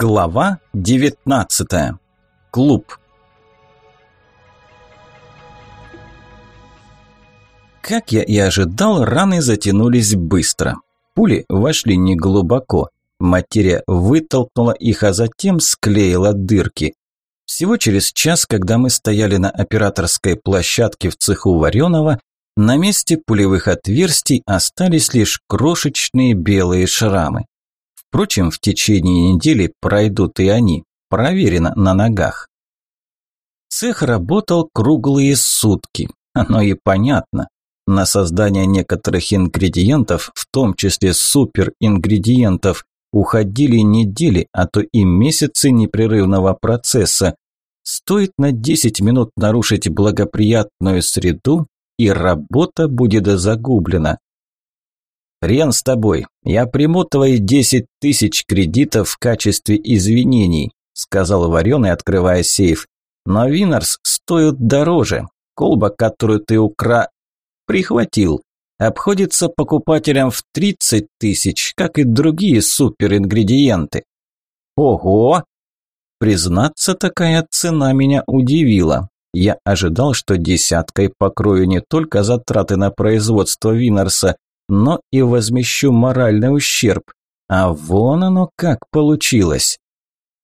Глава 19. Клуб. Как я и ожидал, раны затянулись быстро. Пули вошли неглубоко. Материя вытолкнула их, а затем склеила дырки. Всего через час, когда мы стояли на операторской площадке в цеху Вареного, на месте пулевых отверстий остались лишь крошечные белые шрамы. Впрочем, в течение недели пройдут и они, проверено на ногах. Цех работал круглые сутки, оно и понятно. На создание некоторых ингредиентов, в том числе суперингредиентов, уходили недели, а то и месяцы непрерывного процесса. Стоит на 10 минут нарушить благоприятную среду, и работа будет загублена. «Хрен с тобой, я приму твои десять тысяч кредитов в качестве извинений», сказал Вареный, открывая сейф. «Но Винарс стоит дороже. Колба, которую ты укра... прихватил, обходится покупателям в тридцать тысяч, как и другие суперингредиенты». «Ого!» Признаться, такая цена меня удивила. Я ожидал, что десяткой покрою не только затраты на производство Винарса, но и возмещу моральный ущерб. А вон оно как получилось.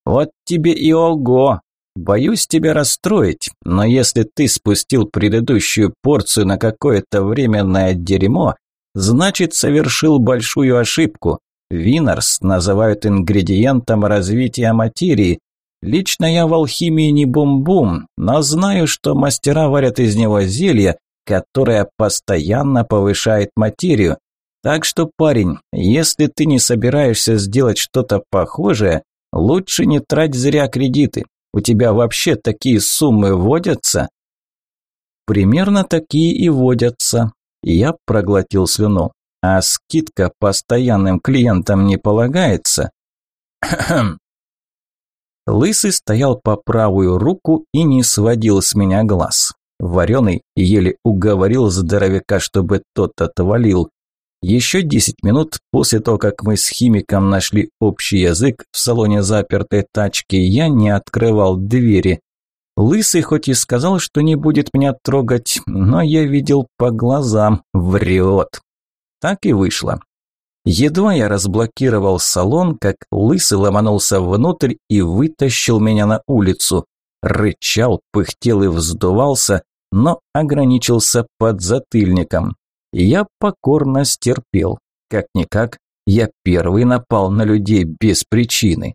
Вот тебе и ого! Боюсь тебя расстроить, но если ты спустил предыдущую порцию на какое-то временное дерьмо, значит совершил большую ошибку. Винарс называют ингредиентом развития материи. Лично я в алхимии не бум-бум, но знаю, что мастера варят из него зелья, которая постоянно повышает материю. Так что, парень, если ты не собираешься сделать что-то похожее, лучше не трать зря кредиты. У тебя вообще такие суммы водятся? Примерно такие и водятся. Я проглотил слюну. А скидка постоянным клиентам не полагается. Лысый стоял по правую руку и не сводил с меня глаз. Вареный еле уговорил здоровяка, чтобы тот отвалил. Еще 10 минут после того, как мы с химиком нашли общий язык в салоне запертой тачки, я не открывал двери. Лысый хоть и сказал, что не будет меня трогать, но я видел по глазам, врет. Так и вышло. Едва я разблокировал салон, как Лысый ломанулся внутрь и вытащил меня на улицу. Рычал, пыхтел и вздувался, но ограничился под затыльником. Я покорно стерпел. Как-никак, я первый напал на людей без причины.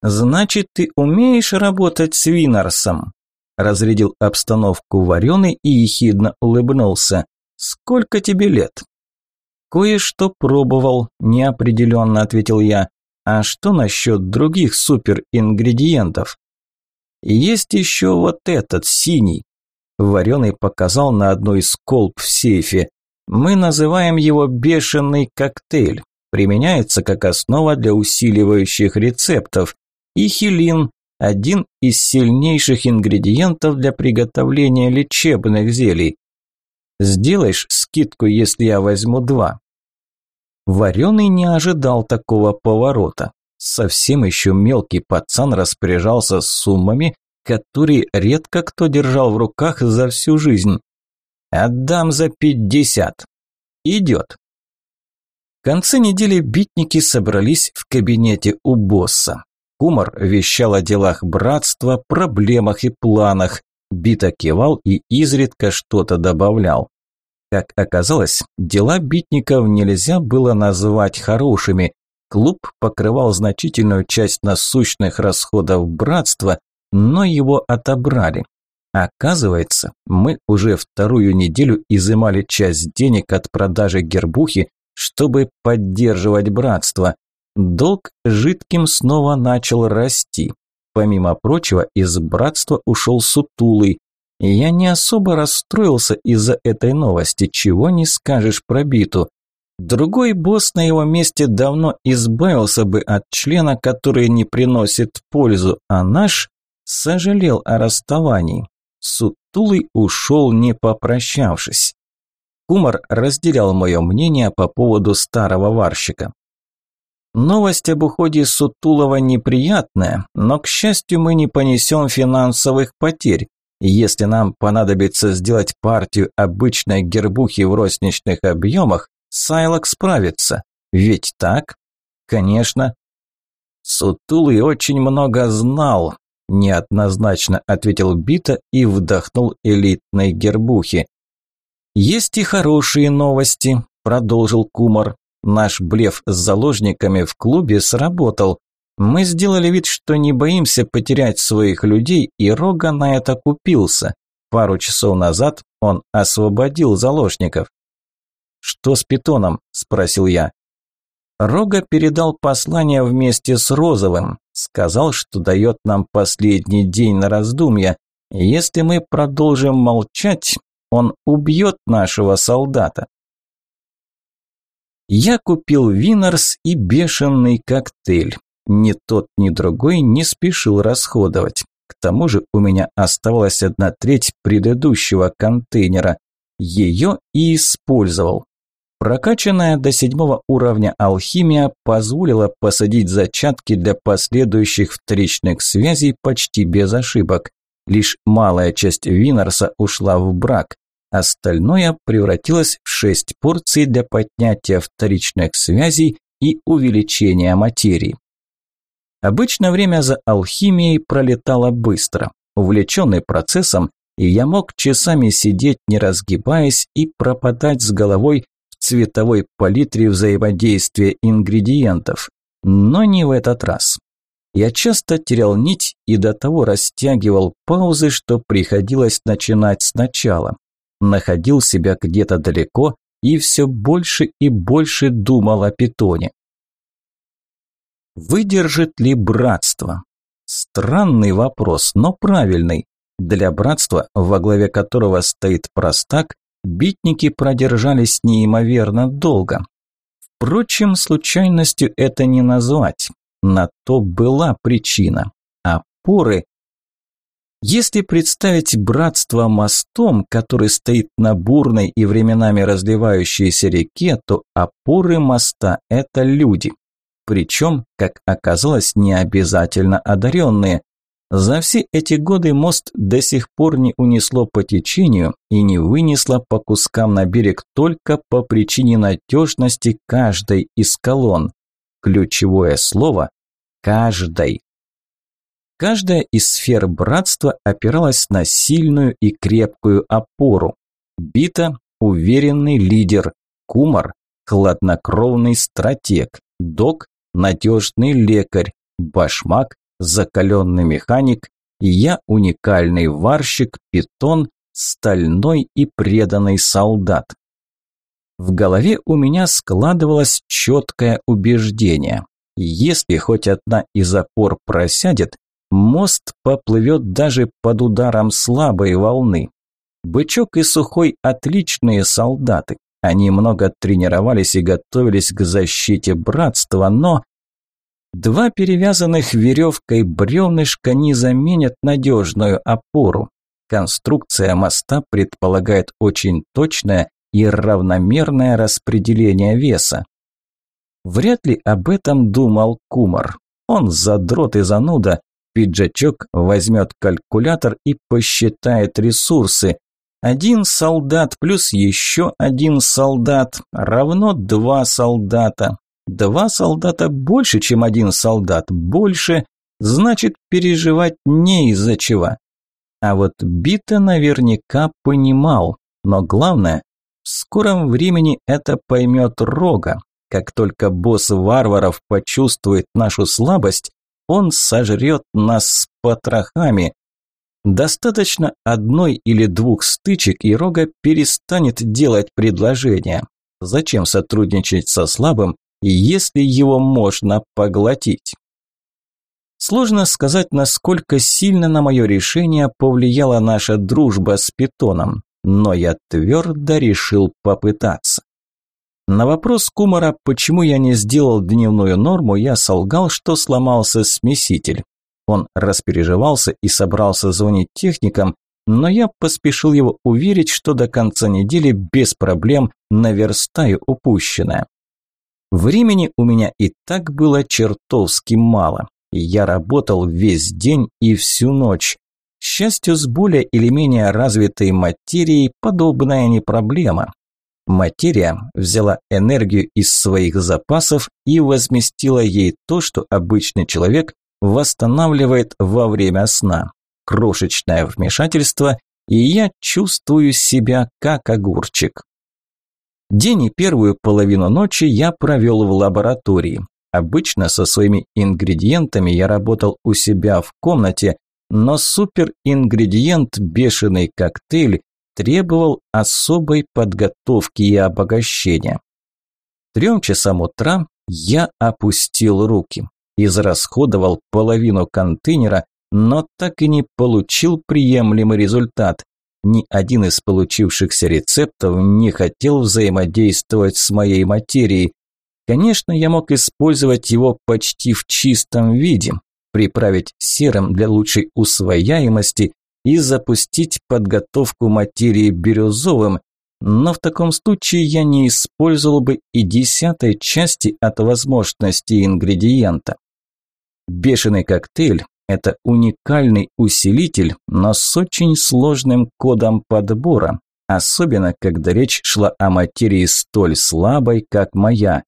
«Значит, ты умеешь работать с Винарсом?» Разрядил обстановку вареный и ехидно улыбнулся. «Сколько тебе лет?» «Кое-что пробовал», – неопределенно ответил я. «А что насчет других суперингредиентов?» Есть еще вот этот, синий. Вареный показал на одной из колб в сейфе. Мы называем его бешеный коктейль. Применяется как основа для усиливающих рецептов. И хилин – один из сильнейших ингредиентов для приготовления лечебных зелий. Сделаешь скидку, если я возьму два? Вареный не ожидал такого поворота. Совсем еще мелкий пацан распоряжался суммами, которые редко кто держал в руках за всю жизнь. Отдам за пятьдесят. Идет. В конце недели битники собрались в кабинете у босса. Кумар вещал о делах братства, проблемах и планах. Бита кивал и изредка что-то добавлял. Как оказалось, дела битников нельзя было назвать хорошими. Клуб покрывал значительную часть насущных расходов братства, но его отобрали. Оказывается, мы уже вторую неделю изымали часть денег от продажи гербухи, чтобы поддерживать братство. Долг жидким снова начал расти. Помимо прочего, из братства ушел сутулый. Я не особо расстроился из-за этой новости, чего не скажешь про биту. Другой босс на его месте давно избавился бы от члена, который не приносит пользу, а наш сожалел о расставании. Сутулый ушел, не попрощавшись. Кумар разделял мое мнение по поводу старого варщика. Новость об уходе Сутулова неприятная, но, к счастью, мы не понесем финансовых потерь. Если нам понадобится сделать партию обычной гербухи в розничных объемах, Сайлок справится. Ведь так? Конечно. Сутулый очень много знал, неоднозначно ответил Бита и вдохнул элитной гербухи. Есть и хорошие новости, продолжил Кумар. Наш блеф с заложниками в клубе сработал. Мы сделали вид, что не боимся потерять своих людей, и Рога на это купился. Пару часов назад он освободил заложников. «Что с питоном?» – спросил я. Рога передал послание вместе с Розовым. Сказал, что дает нам последний день на раздумье. Если мы продолжим молчать, он убьет нашего солдата. Я купил Винерс и бешеный коктейль. Ни тот, ни другой не спешил расходовать. К тому же у меня оставалась одна треть предыдущего контейнера. Ее и использовал. Прокачанная до седьмого уровня алхимия позволила посадить зачатки для последующих вторичных связей почти без ошибок. Лишь малая часть Винарса ушла в брак. Остальное превратилось в шесть порций для поднятия вторичных связей и увеличения материи. Обычно время за алхимией пролетало быстро. Увлеченный процессом, и я мог часами сидеть, не разгибаясь, и пропадать с головой цветовой палитре взаимодействия ингредиентов. Но не в этот раз. Я часто терял нить и до того растягивал паузы, что приходилось начинать сначала. Находил себя где-то далеко и все больше и больше думал о питоне. Выдержит ли братство? Странный вопрос, но правильный. Для братства, во главе которого стоит простак, Битники продержались неимоверно долго. Впрочем, случайностью это не назвать. На то была причина. Опоры. Если представить братство мостом, который стоит на бурной и временами разливающейся реке, то опоры моста – это люди. Причем, как оказалось, не обязательно одаренные. За все эти годы мост до сих пор не унесло по течению и не вынесло по кускам на берег только по причине надежности каждой из колонн. Ключевое слово – каждой. Каждая из сфер братства опиралась на сильную и крепкую опору. Бита – уверенный лидер, Кумар – хладнокровный стратег, Док – надежный лекарь, Башмак закаленный механик, и я уникальный варщик, питон, стальной и преданный солдат. В голове у меня складывалось четкое убеждение. Если хоть одна из опор просядет, мост поплывет даже под ударом слабой волны. Бычок и Сухой – отличные солдаты. Они много тренировались и готовились к защите братства, но Два перевязанных веревкой бревнышка не заменят надежную опору. Конструкция моста предполагает очень точное и равномерное распределение веса. Вряд ли об этом думал Кумар. Он задрот и зануда. Пиджачок возьмет калькулятор и посчитает ресурсы. Один солдат плюс еще один солдат равно два солдата. Два солдата больше, чем один солдат, больше, значит переживать не из-за чего. А вот Бита наверняка понимал, но главное, в скором времени это поймет Рога. Как только босс варваров почувствует нашу слабость, он сожрет нас с потрохами. Достаточно одной или двух стычек, и Рога перестанет делать предложения. Зачем сотрудничать со слабым, если его можно поглотить. Сложно сказать, насколько сильно на мое решение повлияла наша дружба с питоном, но я твердо решил попытаться. На вопрос Кумара, почему я не сделал дневную норму, я солгал, что сломался смеситель. Он распереживался и собрался звонить техникам, но я поспешил его уверить, что до конца недели без проблем наверстаю упущенное. Времени у меня и так было чертовски мало. Я работал весь день и всю ночь. К счастью, с более или менее развитой материей подобная не проблема. Материя взяла энергию из своих запасов и возместила ей то, что обычный человек восстанавливает во время сна. Крошечное вмешательство, и я чувствую себя как огурчик. День и первую половину ночи я провел в лаборатории. Обычно со своими ингредиентами я работал у себя в комнате, но суперингредиент «Бешеный коктейль» требовал особой подготовки и обогащения. Трем часам утра я опустил руки, израсходовал половину контейнера, но так и не получил приемлемый результат. Ни один из получившихся рецептов не хотел взаимодействовать с моей материей. Конечно, я мог использовать его почти в чистом виде, приправить серым для лучшей усвояемости и запустить подготовку материи бирюзовым, но в таком случае я не использовал бы и десятой части от возможностей ингредиента. Бешеный коктейль – это уникальный усилитель, но с очень сложным кодом подбора, особенно когда речь шла о материи столь слабой, как моя.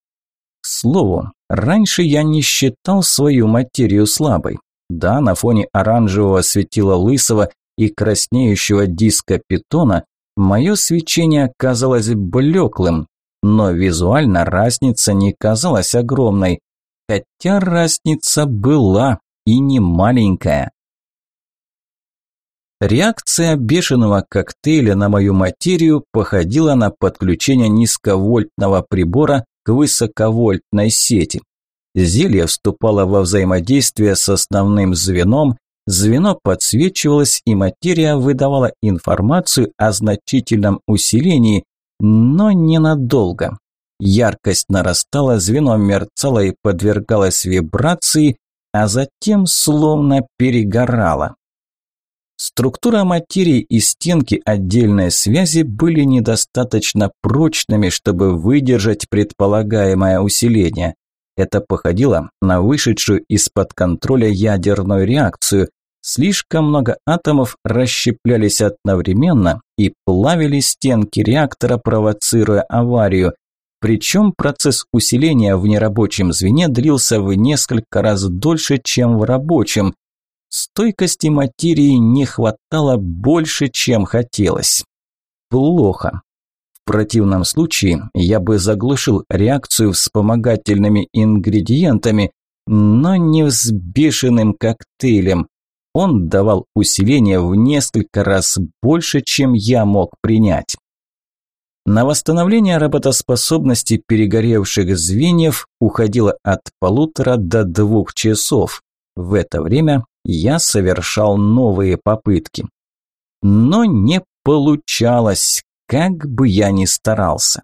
К слову, раньше я не считал свою материю слабой. Да, на фоне оранжевого светила лысого и краснеющего диска питона мое свечение казалось блеклым, но визуально разница не казалась огромной, хотя разница была и не маленькая. Реакция бешеного коктейля на мою материю походила на подключение низковольтного прибора к высоковольтной сети. Зелье вступало во взаимодействие с основным звеном, звено подсвечивалось и материя выдавала информацию о значительном усилении, но ненадолго. Яркость нарастала, звено мерцало и подвергалось вибрации, а затем словно перегорало. Структура материи и стенки отдельной связи были недостаточно прочными, чтобы выдержать предполагаемое усиление. Это походило на вышедшую из-под контроля ядерную реакцию. Слишком много атомов расщеплялись одновременно и плавили стенки реактора, провоцируя аварию. Причем процесс усиления в нерабочем звене длился в несколько раз дольше, чем в рабочем. Стойкости материи не хватало больше, чем хотелось. Плохо. В противном случае я бы заглушил реакцию вспомогательными ингредиентами, но не взбешенным коктейлем. Он давал усиление в несколько раз больше, чем я мог принять. На восстановление работоспособности перегоревших звеньев уходило от полутора до двух часов. В это время я совершал новые попытки. Но не получалось, как бы я ни старался.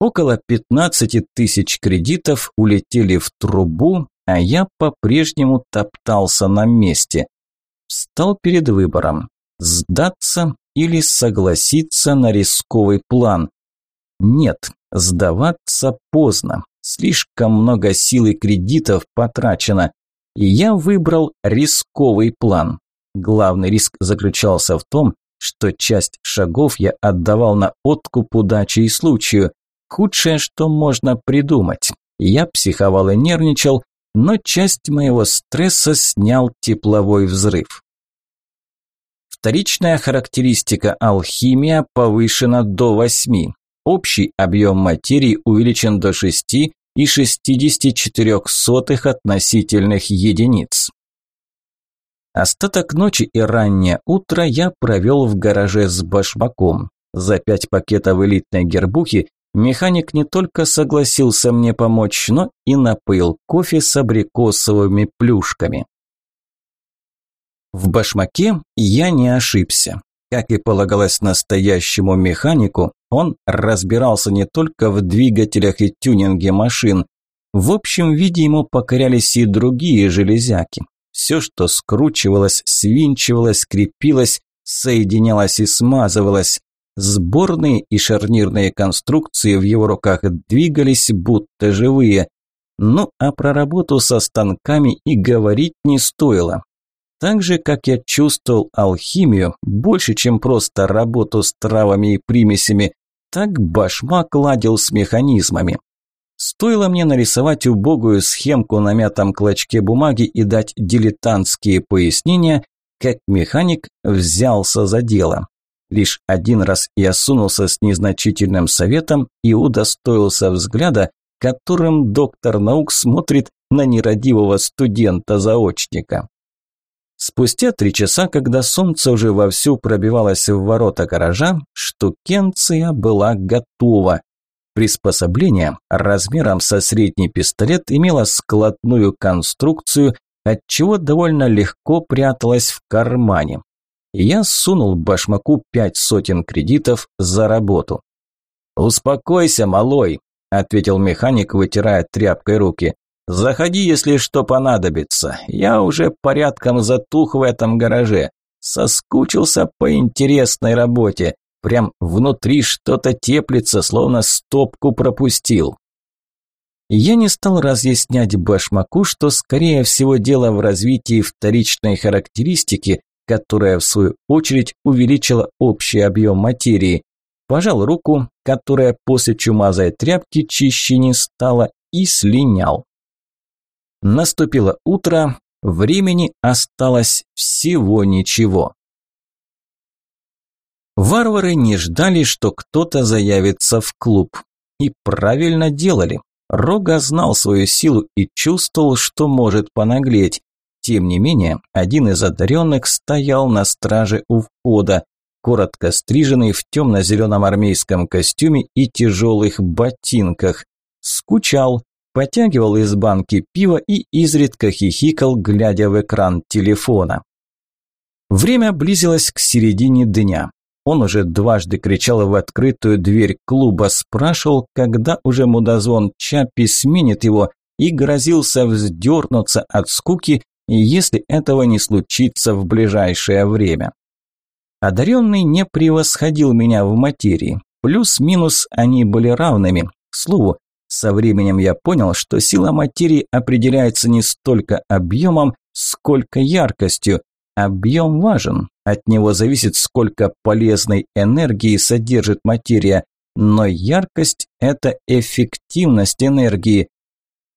Около 15 тысяч кредитов улетели в трубу, а я по-прежнему топтался на месте. Встал перед выбором – сдаться или согласиться на рисковый план. Нет, сдаваться поздно. Слишком много сил и кредитов потрачено и я выбрал рисковый план. Главный риск заключался в том, что часть шагов я отдавал на откуп удачи и случаю. Худшее, что можно придумать. Я психовал и нервничал, но часть моего стресса снял тепловой взрыв. Вторичная характеристика алхимия повышена до 8. Общий объем материи увеличен до 6, и 64 сотых относительных единиц. Остаток ночи и раннее утро я провел в гараже с башмаком. За пять пакетов элитной гербухи механик не только согласился мне помочь, но и напоил кофе с абрикосовыми плюшками. В башмаке я не ошибся. Как и полагалось настоящему механику, он разбирался не только в двигателях и тюнинге машин. В общем виде ему покорялись и другие железяки. Все, что скручивалось, свинчивалось, крепилось, соединялось и смазывалось. Сборные и шарнирные конструкции в его руках двигались будто живые. Ну а про работу со станками и говорить не стоило. Так же, как я чувствовал алхимию, больше, чем просто работу с травами и примесями, так башмак ладил с механизмами. Стоило мне нарисовать убогую схемку на мятом клочке бумаги и дать дилетантские пояснения, как механик взялся за дело. Лишь один раз я сунулся с незначительным советом и удостоился взгляда, которым доктор наук смотрит на нерадивого студента-заочника. Спустя три часа, когда солнце уже вовсю пробивалось в ворота гаража, штукенция была готова. Приспособление размером со средний пистолет имело складную конструкцию, отчего довольно легко пряталось в кармане. Я сунул башмаку пять сотен кредитов за работу. «Успокойся, малой», – ответил механик, вытирая тряпкой руки. «Заходи, если что понадобится. Я уже порядком затух в этом гараже. Соскучился по интересной работе. Прям внутри что-то теплится, словно стопку пропустил». Я не стал разъяснять башмаку, что скорее всего дело в развитии вторичной характеристики, которая в свою очередь увеличила общий объем материи. Пожал руку, которая после чумазой тряпки чище не стала, и слинял. Наступило утро, времени осталось всего ничего. Варвары не ждали, что кто-то заявится в клуб. И правильно делали. Рога знал свою силу и чувствовал, что может понаглеть. Тем не менее, один из одаренных стоял на страже у входа, коротко стриженный в темно-зеленом армейском костюме и тяжелых ботинках. Скучал, потягивал из банки пива и изредка хихикал, глядя в экран телефона. Время близилось к середине дня. Он уже дважды кричал в открытую дверь клуба, спрашивал, когда уже мудозвон Чаппи сменит его, и грозился вздернуться от скуки, если этого не случится в ближайшее время. Одаренный не превосходил меня в материи. Плюс-минус они были равными. К слову, со временем я понял, что сила материи определяется не столько объемом, сколько яркостью. Объем важен, от него зависит, сколько полезной энергии содержит материя, но яркость – это эффективность энергии.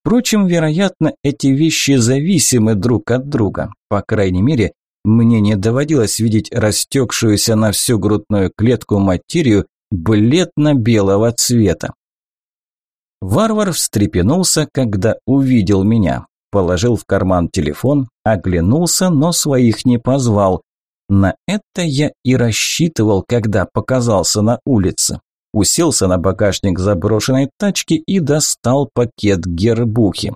Впрочем, вероятно, эти вещи зависимы друг от друга. По крайней мере, мне не доводилось видеть растекшуюся на всю грудную клетку материю бледно-белого цвета. Варвар встрепенулся, когда увидел меня. Положил в карман телефон, оглянулся, но своих не позвал. На это я и рассчитывал, когда показался на улице. Уселся на багажник заброшенной тачки и достал пакет гербухи.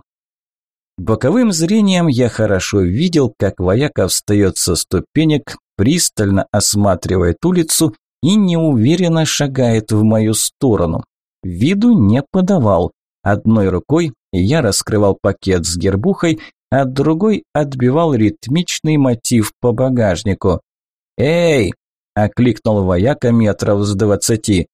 Боковым зрением я хорошо видел, как вояка встает со ступенек, пристально осматривает улицу и неуверенно шагает в мою сторону. Виду не подавал. Одной рукой я раскрывал пакет с гербухой, а другой отбивал ритмичный мотив по багажнику. «Эй!» – окликнул вояка метров с двадцати.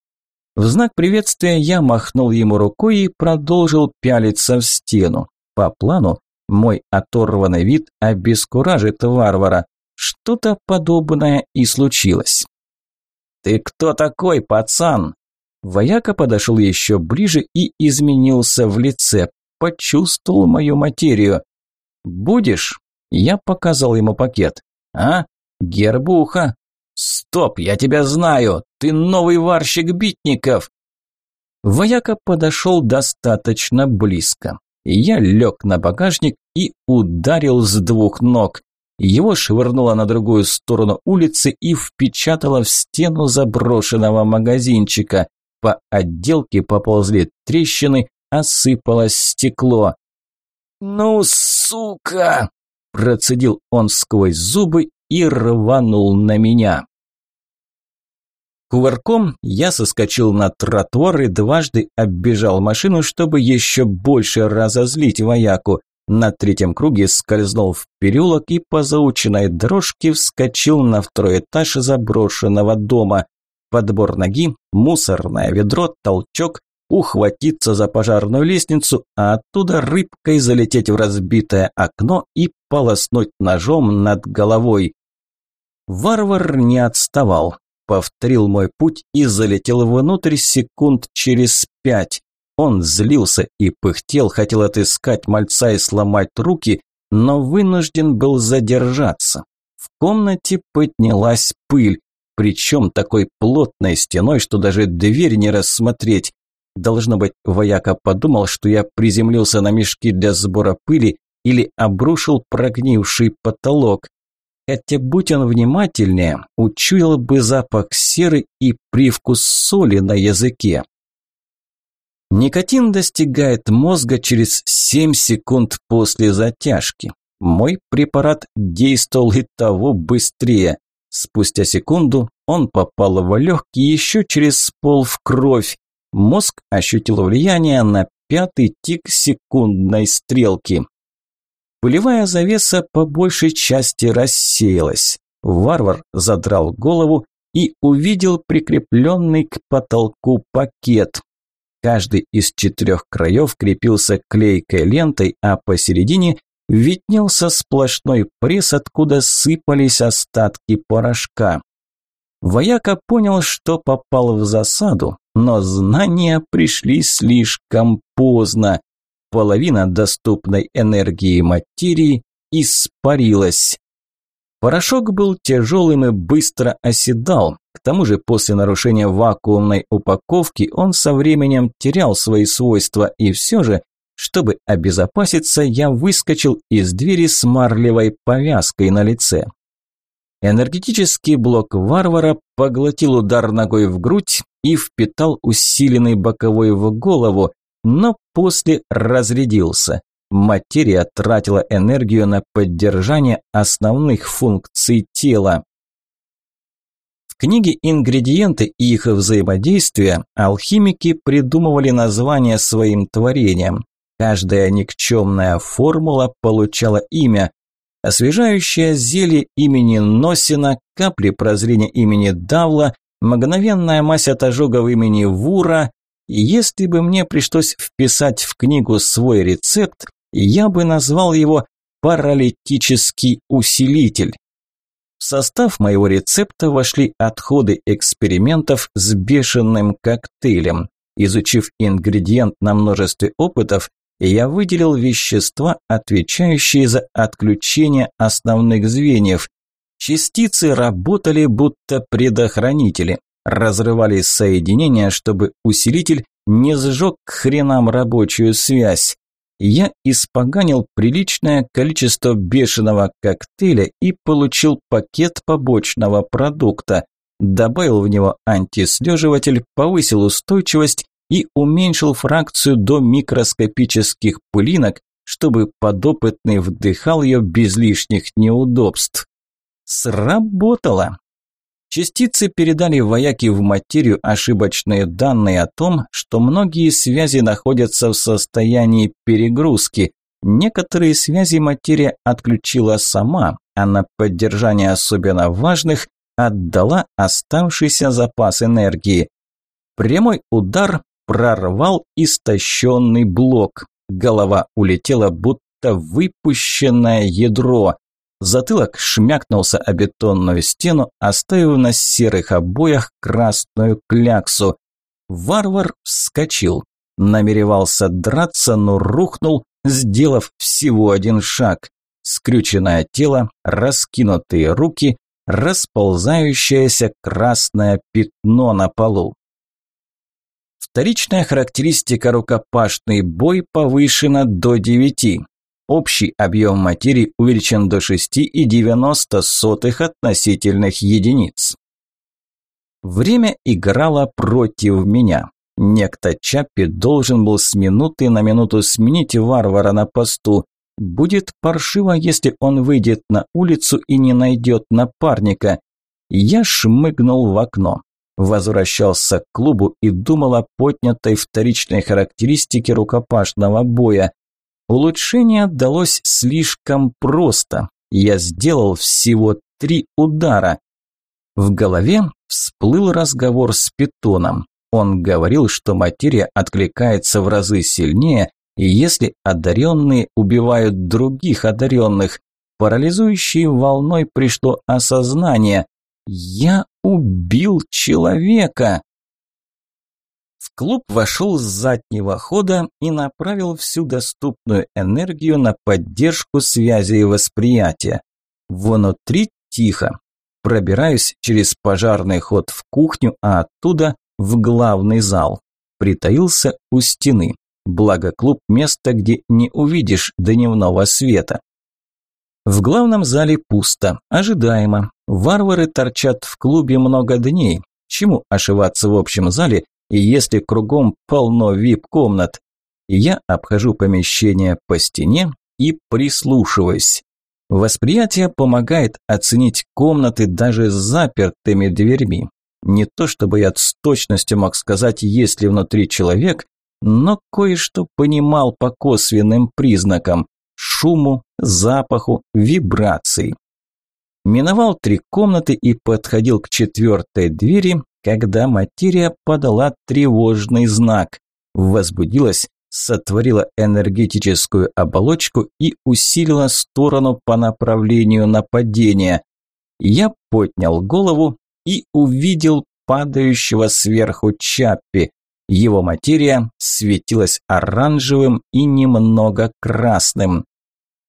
В знак приветствия я махнул ему рукой и продолжил пялиться в стену. По плану, мой оторванный вид обескуражит варвара. Что-то подобное и случилось. «Ты кто такой, пацан?» Вояка подошел еще ближе и изменился в лице, почувствовал мою материю. «Будешь?» Я показал ему пакет. «А? Гербуха?» «Стоп, я тебя знаю! Ты новый варщик битников!» Вояка подошел достаточно близко. Я лег на багажник и ударил с двух ног. Его швырнуло на другую сторону улицы и впечатало в стену заброшенного магазинчика. По отделке поползли трещины, осыпалось стекло. «Ну, сука!» – процедил он сквозь зубы и рванул на меня. Кувырком я соскочил на тротуар и дважды оббежал машину, чтобы еще больше разозлить вояку. На третьем круге скользнул в переулок и по заученной дорожке вскочил на второй этаж заброшенного дома. Подбор ноги, мусорное ведро, толчок, ухватиться за пожарную лестницу, а оттуда рыбкой залететь в разбитое окно и полоснуть ножом над головой. Варвар не отставал, повторил мой путь и залетел внутрь секунд через пять. Он злился и пыхтел, хотел отыскать мальца и сломать руки, но вынужден был задержаться. В комнате поднялась пыль, причем такой плотной стеной, что даже дверь не рассмотреть. Должно быть, вояка подумал, что я приземлился на мешки для сбора пыли или обрушил прогнивший потолок. Хотя, будь он внимательнее, учуял бы запах серы и привкус соли на языке. Никотин достигает мозга через 7 секунд после затяжки. Мой препарат действовал и того быстрее. Спустя секунду он попал в легкие еще через пол в кровь. Мозг ощутил влияние на пятый тик секундной стрелки. Пылевая завеса по большей части рассеялась. Варвар задрал голову и увидел прикрепленный к потолку пакет. Каждый из четырех краев крепился клейкой лентой, а посередине виднелся сплошной пресс, откуда сыпались остатки порошка. Вояка понял, что попал в засаду, но знания пришли слишком поздно половина доступной энергии материи испарилась. Порошок был тяжелым и быстро оседал. К тому же после нарушения вакуумной упаковки он со временем терял свои свойства, и все же, чтобы обезопаситься, я выскочил из двери с марлевой повязкой на лице. Энергетический блок варвара поглотил удар ногой в грудь и впитал усиленный боковой в голову, но после разрядился. Материя тратила энергию на поддержание основных функций тела. В книге «Ингредиенты и их взаимодействие» алхимики придумывали названия своим творениям. Каждая никчемная формула получала имя. Освежающее зелье имени Носина, капли прозрения имени Давла, мгновенная мазь от ожогов имени Вура, если бы мне пришлось вписать в книгу свой рецепт, я бы назвал его паралитический усилитель. В состав моего рецепта вошли отходы экспериментов с бешеным коктейлем. Изучив ингредиент на множестве опытов, я выделил вещества, отвечающие за отключение основных звеньев. Частицы работали будто предохранители разрывали соединения, чтобы усилитель не сжег к хренам рабочую связь. Я испоганил приличное количество бешеного коктейля и получил пакет побочного продукта. Добавил в него антислеживатель, повысил устойчивость и уменьшил фракцию до микроскопических пылинок, чтобы подопытный вдыхал ее без лишних неудобств. Сработало. Частицы передали вояки в материю ошибочные данные о том, что многие связи находятся в состоянии перегрузки. Некоторые связи материя отключила сама, а на поддержание особенно важных отдала оставшийся запас энергии. Прямой удар прорвал истощенный блок. Голова улетела, будто выпущенное ядро. Затылок шмякнулся о бетонную стену, оставив на серых обоях красную кляксу. Варвар вскочил. Намеревался драться, но рухнул, сделав всего один шаг. Скрюченное тело, раскинутые руки, расползающееся красное пятно на полу. Вторичная характеристика рукопашный бой повышена до девяти. Общий объем материи увеличен до 6,90 относительных единиц. Время играло против меня. Некто Чаппи должен был с минуты на минуту сменить варвара на посту. Будет паршиво, если он выйдет на улицу и не найдет напарника. Я шмыгнул в окно. Возвращался к клубу и думал о поднятой вторичной характеристике рукопашного боя. Улучшение далось слишком просто. Я сделал всего три удара. В голове всплыл разговор с питоном. Он говорил, что материя откликается в разы сильнее, и если одаренные убивают других одаренных, парализующей волной пришло осознание «Я убил человека!» В клуб вошел с заднего хода и направил всю доступную энергию на поддержку связи и восприятия. Внутри тихо. Пробираюсь через пожарный ход в кухню, а оттуда в главный зал. Притаился у стены. Благо клуб – место, где не увидишь дневного света. В главном зале пусто, ожидаемо. Варвары торчат в клубе много дней. Чему ошиваться в общем зале, и если кругом полно вип-комнат? Я обхожу помещение по стене и прислушиваюсь. Восприятие помогает оценить комнаты даже с запертыми дверьми. Не то чтобы я с точностью мог сказать, есть ли внутри человек, но кое-что понимал по косвенным признакам – шуму, запаху, вибрации. Миновал три комнаты и подходил к четвертой двери, когда материя подала тревожный знак. Возбудилась, сотворила энергетическую оболочку и усилила сторону по направлению нападения. Я поднял голову и увидел падающего сверху Чаппи. Его материя светилась оранжевым и немного красным.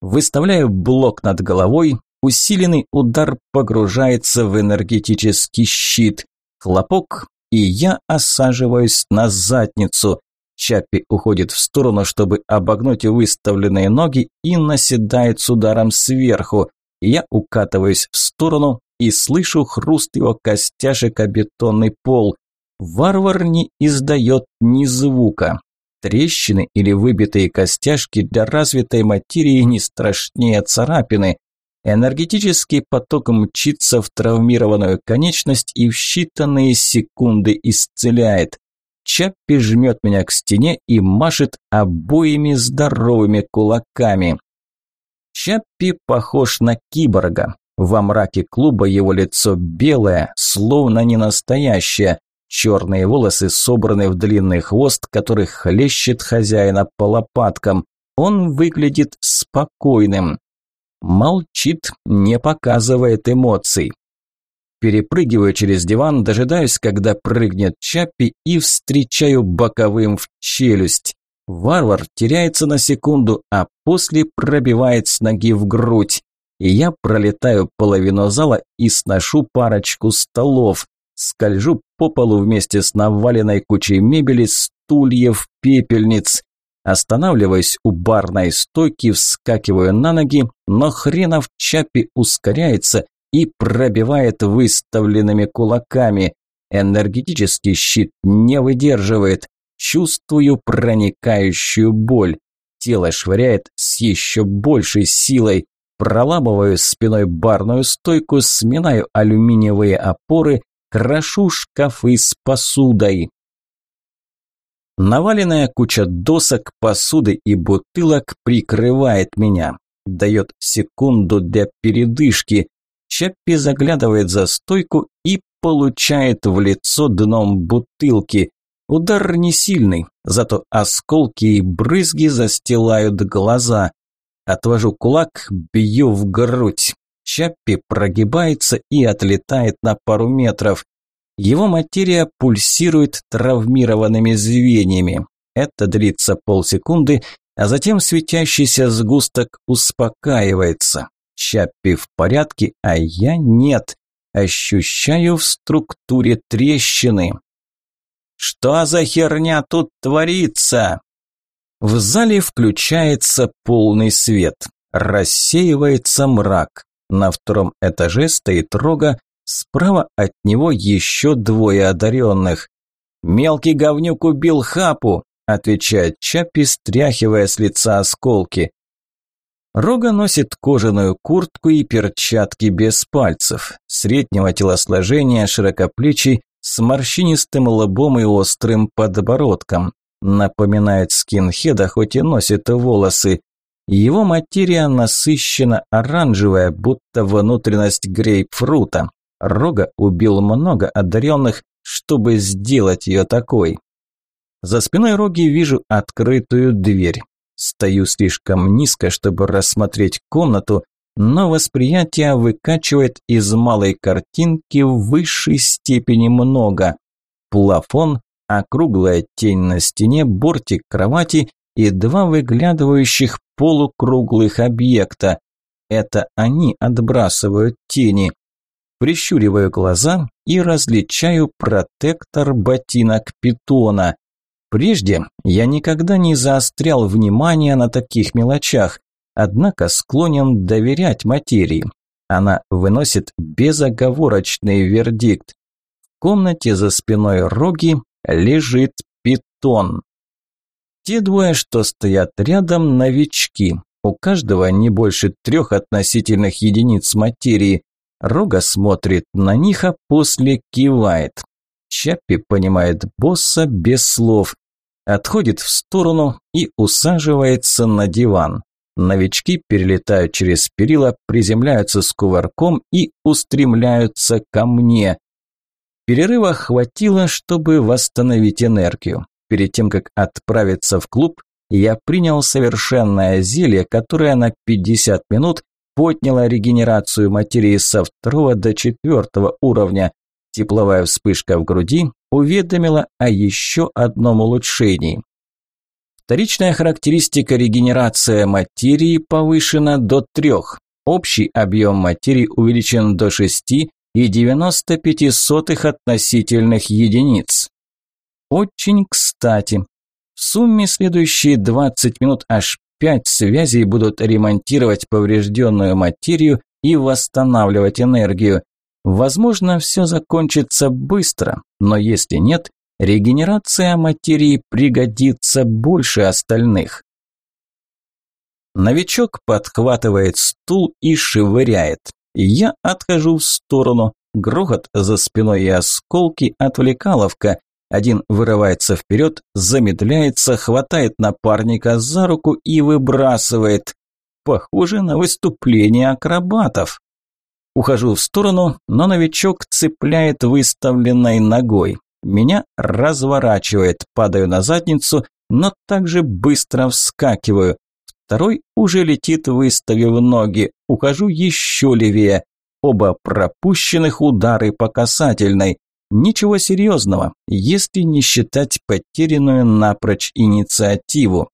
Выставляю блок над головой, усиленный удар погружается в энергетический щит. Хлопок, и я осаживаюсь на задницу. Чаппи уходит в сторону, чтобы обогнуть выставленные ноги и наседает с ударом сверху. Я укатываюсь в сторону и слышу хруст его костяшек о бетонный пол. Варвар не издает ни звука. Трещины или выбитые костяшки для развитой материи не страшнее царапины. Энергетический поток мчится в травмированную конечность и в считанные секунды исцеляет. Чаппи жмет меня к стене и машет обоими здоровыми кулаками. Чаппи похож на киборга. Во мраке клуба его лицо белое, словно не настоящее. Черные волосы собраны в длинный хвост, который хлещет хозяина по лопаткам. Он выглядит спокойным. Молчит, не показывает эмоций. Перепрыгиваю через диван, дожидаюсь, когда прыгнет Чаппи и встречаю боковым в челюсть. Варвар теряется на секунду, а после пробивает с ноги в грудь. И я пролетаю половину зала и сношу парочку столов. Скольжу по полу вместе с наваленной кучей мебели, стульев, пепельниц. Останавливаюсь у барной стойки, вскакиваю на ноги, но хренов Чапи ускоряется и пробивает выставленными кулаками. Энергетический щит не выдерживает. Чувствую проникающую боль. Тело швыряет с еще большей силой. Проламываю спиной барную стойку, сминаю алюминиевые опоры, крошу шкафы с посудой. Наваленная куча досок, посуды и бутылок прикрывает меня. Дает секунду для передышки. Чаппи заглядывает за стойку и получает в лицо дном бутылки. Удар не сильный, зато осколки и брызги застилают глаза. Отвожу кулак, бью в грудь. Чаппи прогибается и отлетает на пару метров. Его материя пульсирует травмированными звеньями. Это длится полсекунды, а затем светящийся сгусток успокаивается. Чаппи в порядке, а я нет. Ощущаю в структуре трещины. Что за херня тут творится? В зале включается полный свет. Рассеивается мрак. На втором этаже стоит рога, справа от него еще двое одаренных. «Мелкий говнюк убил Хапу», – отвечает Чаппи, стряхивая с лица осколки. Рога носит кожаную куртку и перчатки без пальцев, среднего телосложения, широкоплечий, с морщинистым лбом и острым подбородком. Напоминает скинхеда, хоть и носит волосы. Его материя насыщена оранжевая, будто внутренность грейпфрута. Рога убил много одаренных, чтобы сделать ее такой. За спиной Роги вижу открытую дверь. Стою слишком низко, чтобы рассмотреть комнату, но восприятие выкачивает из малой картинки в высшей степени много. Плафон, округлая тень на стене, бортик кровати и два выглядывающих полукруглых объекта. Это они отбрасывают тени. Прищуриваю глаза и различаю протектор ботинок питона. Прежде я никогда не заострял внимание на таких мелочах, однако склонен доверять материи. Она выносит безоговорочный вердикт. В комнате за спиной Роги лежит питон. Те двое, что стоят рядом, новички. У каждого не больше трех относительных единиц материи. Рога смотрит на них, а после кивает. Чаппи понимает босса без слов. Отходит в сторону и усаживается на диван. Новички перелетают через перила, приземляются с кувырком и устремляются ко мне. Перерыва хватило, чтобы восстановить энергию. Перед тем, как отправиться в клуб, я принял совершенное зелье, которое на 50 минут подняло регенерацию материи со второго до четвертого уровня. Тепловая вспышка в груди уведомила о еще одном улучшении. Вторичная характеристика регенерация материи повышена до трех. Общий объем материи увеличен до 6,95 относительных единиц. Очень кстати. В сумме следующие 20 минут аж 5 связей будут ремонтировать поврежденную материю и восстанавливать энергию. Возможно, все закончится быстро, но если нет, регенерация материи пригодится больше остальных. Новичок подхватывает стул и швыряет. Я отхожу в сторону. Грохот за спиной и осколки отвлекаловка. Один вырывается вперед, замедляется, хватает напарника за руку и выбрасывает. Похоже на выступление акробатов. Ухожу в сторону, но новичок цепляет выставленной ногой. Меня разворачивает, падаю на задницу, но также быстро вскакиваю. Второй уже летит, выставив ноги. Ухожу еще левее. Оба пропущенных удары по касательной. Ничего серьезного, если не считать потерянную напрочь инициативу.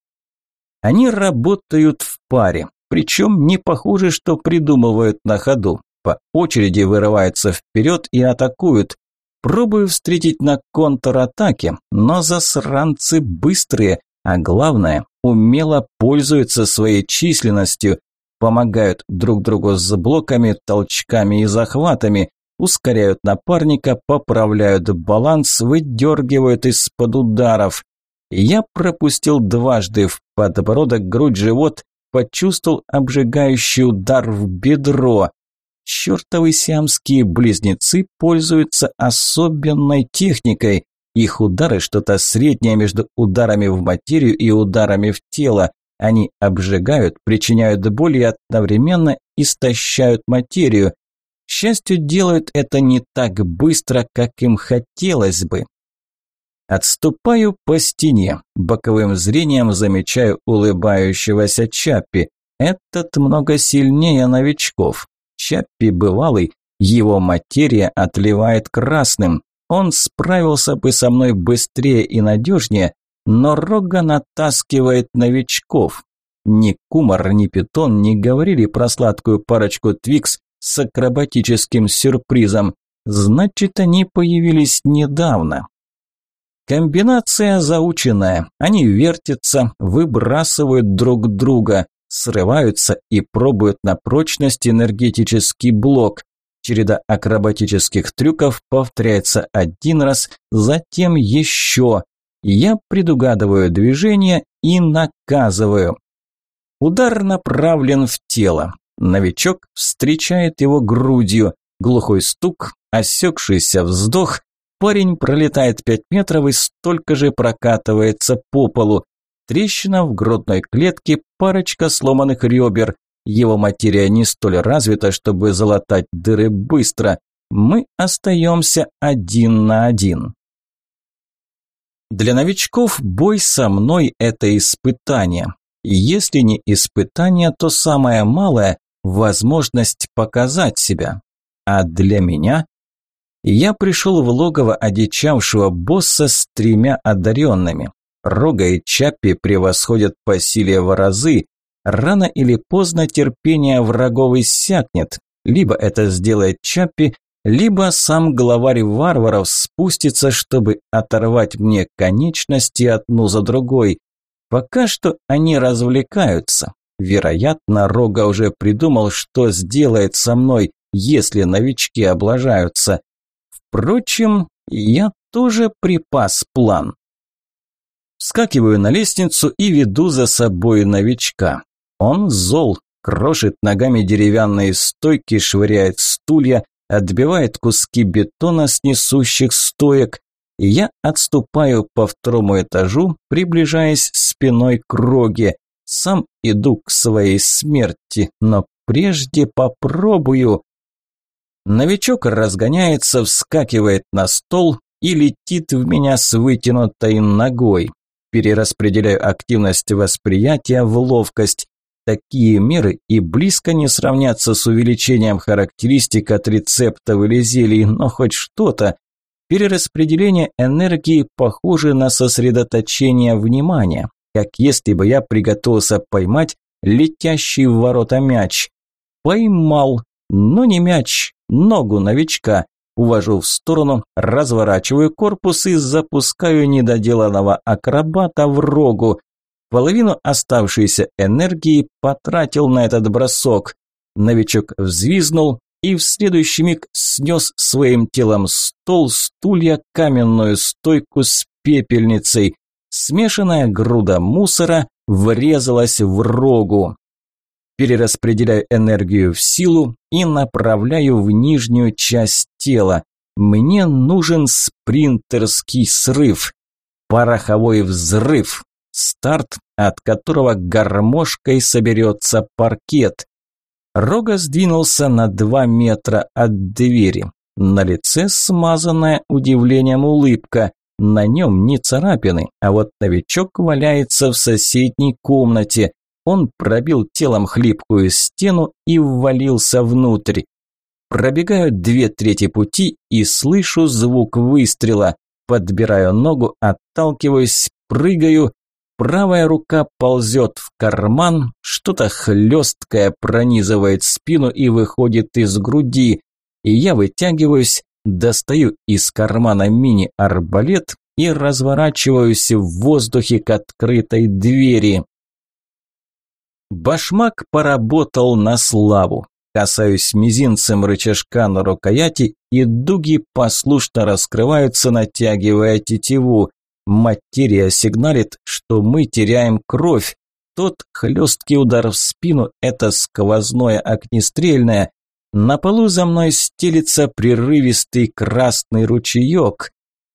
Они работают в паре, причем не похоже, что придумывают на ходу. По очереди вырываются вперед и атакуют. Пробую встретить на контратаке, но засранцы быстрые, а главное, умело пользуются своей численностью, помогают друг другу с блоками, толчками и захватами, ускоряют напарника, поправляют баланс, выдергивают из-под ударов. Я пропустил дважды в подбородок, грудь, живот, почувствовал обжигающий удар в бедро. Чертовы сиамские близнецы пользуются особенной техникой. Их удары что-то среднее между ударами в материю и ударами в тело. Они обжигают, причиняют боль и одновременно истощают материю счастью, делают это не так быстро, как им хотелось бы. Отступаю по стене, боковым зрением замечаю улыбающегося Чаппи. Этот много сильнее новичков. Чаппи бывалый, его материя отливает красным. Он справился бы со мной быстрее и надежнее, но Рога натаскивает новичков. Ни Кумар, ни Питон не говорили про сладкую парочку Твикс, с акробатическим сюрпризом. Значит, они появились недавно. Комбинация заученная. Они вертятся, выбрасывают друг друга, срываются и пробуют на прочность энергетический блок. Череда акробатических трюков повторяется один раз, затем еще. Я предугадываю движение и наказываю. Удар направлен в тело. Новичок встречает его грудью. Глухой стук, осекшийся вздох. Парень пролетает пять метров и столько же прокатывается по полу. Трещина в грудной клетке, парочка сломанных ребер. Его материя не столь развита, чтобы залатать дыры быстро. мы остаемся один на один. Для новичков бой со мной – это испытание. Если не испытание, то самое малое – возможность показать себя. А для меня я пришел в логово одичавшего босса с тремя одаренными. Рога и Чаппи превосходят по силе в разы. Рано или поздно терпение врагов иссякнет. Либо это сделает Чаппи, либо сам главарь варваров спустится, чтобы оторвать мне конечности одну за другой. Пока что они развлекаются. Вероятно, Рога уже придумал, что сделает со мной, если новички облажаются. Впрочем, я тоже припас план. Вскакиваю на лестницу и веду за собой новичка. Он зол, крошит ногами деревянные стойки, швыряет стулья, отбивает куски бетона с несущих стоек, и я отступаю по второму этажу, приближаясь спиной к роге. Сам иду к своей смерти, но прежде попробую. Новичок разгоняется, вскакивает на стол и летит в меня с вытянутой ногой. Перераспределяю активность восприятия в ловкость. Такие меры и близко не сравнятся с увеличением характеристик от рецептов или зелий, но хоть что-то. Перераспределение энергии похоже на сосредоточение внимания, как если бы я приготовился поймать летящий в ворота мяч. Поймал, но не мяч, ногу новичка. Увожу в сторону, разворачиваю корпус и запускаю недоделанного акробата в рогу. Половину оставшейся энергии потратил на этот бросок. Новичок взвизнул и в следующий миг снес своим телом стол, стулья, каменную стойку с пепельницей. Смешанная груда мусора врезалась в рогу перераспределяю энергию в силу и направляю в нижнюю часть тела. Мне нужен спринтерский срыв, пороховой взрыв, старт, от которого гармошкой соберется паркет. Рога сдвинулся на два метра от двери. На лице смазанная удивлением улыбка. На нем не царапины, а вот новичок валяется в соседней комнате. Он пробил телом хлипкую стену и ввалился внутрь. Пробегаю две трети пути и слышу звук выстрела. Подбираю ногу, отталкиваюсь, прыгаю. Правая рука ползет в карман, что-то хлесткое пронизывает спину и выходит из груди. И я вытягиваюсь, достаю из кармана мини-арбалет и разворачиваюсь в воздухе к открытой двери. Башмак поработал на славу. Касаюсь мизинцем рычажка на рукояти, и дуги послушно раскрываются, натягивая тетиву. Материя сигналит, что мы теряем кровь. Тот хлесткий удар в спину – это сквозное огнестрельное. На полу за мной стелится прерывистый красный ручеек.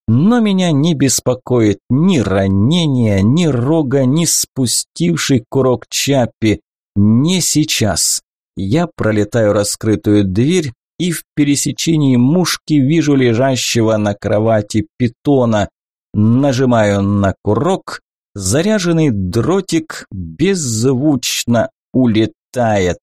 Но меня не беспокоит ни ранение, ни рога, ни спустивший курок Чаппи. Не сейчас. Я пролетаю раскрытую дверь и в пересечении мушки вижу лежащего на кровати питона. Нажимаю на курок, заряженный дротик беззвучно улетает.